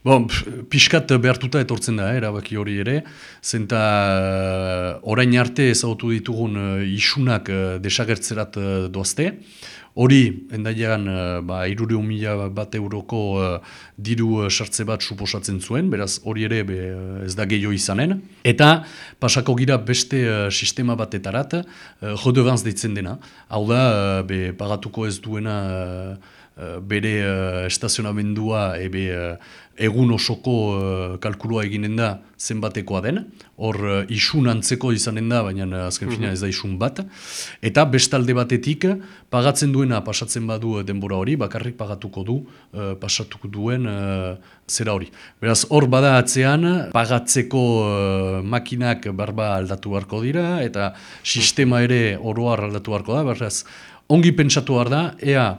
Bon, pixkat behartuta etortzen da, erabaki hori ere, zenta uh, orain arte ezagutu ditugun uh, isunak uh, desagertzerat uh, doazte. Hori, endailean, uh, ba, irure mila bat euroko uh, diru sartze bat suposatzen zuen, beraz hori ere be, ez da gehiago izanen. Eta, pasako gira beste uh, sistema batetarat, uh, jodevanz deitzen dena. Hau da, uh, be, pagatuko ez duena... Eh, bere uh, estazionamendua ebe uh, egun osoko uh, kalkulua eginen da zenbatekoa den, hor uh, isun antzeko izanen da, baina azken fina mhm. ez da isun bat, eta bestalde batetik pagatzen duena pasatzen badu denbora hori, bakarrik pagatuko du uh, pasatuko duen uh, zera hori. Beraz, hor bada atzean, pagatzeko uh, makinak barba aldatu beharko dira, eta sistema ere oroar aldatu beharko da, beraz, ongi pentsatu behar da, ea,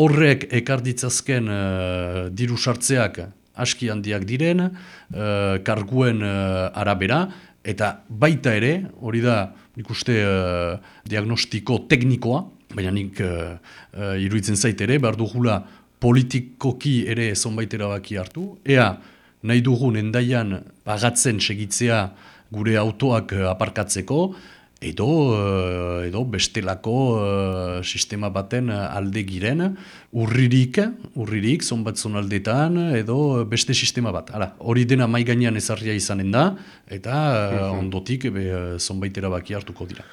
horrek ekar ditzazken uh, diru sartzeak aski handiak diren, uh, karguen uh, arabera, eta baita ere, hori da, nik uste, diagnostiko teknikoa, baina nik uh, uh, iruditzen zait ere, behar dugula politikoki ere zonbait erabaki hartu, ea nahi dugun endaian pagatzen segitzea gure autoak aparkatzeko, edo, uh, edo bestelako uh, sistema baten alde giren, urririk, urririk, zonbat aldetan, edo beste sistema bat. Hala, hori dena mai gainean ezarria izanen da, eta uh, ondotik be, zonbait erabaki hartuko dira.